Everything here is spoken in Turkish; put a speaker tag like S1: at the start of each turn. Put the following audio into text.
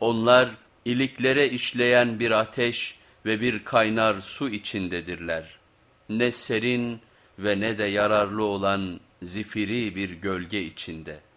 S1: Onlar iliklere işleyen bir ateş ve bir kaynar su içindedirler. Ne serin ve ne de yararlı olan zifiri bir gölge içinde.''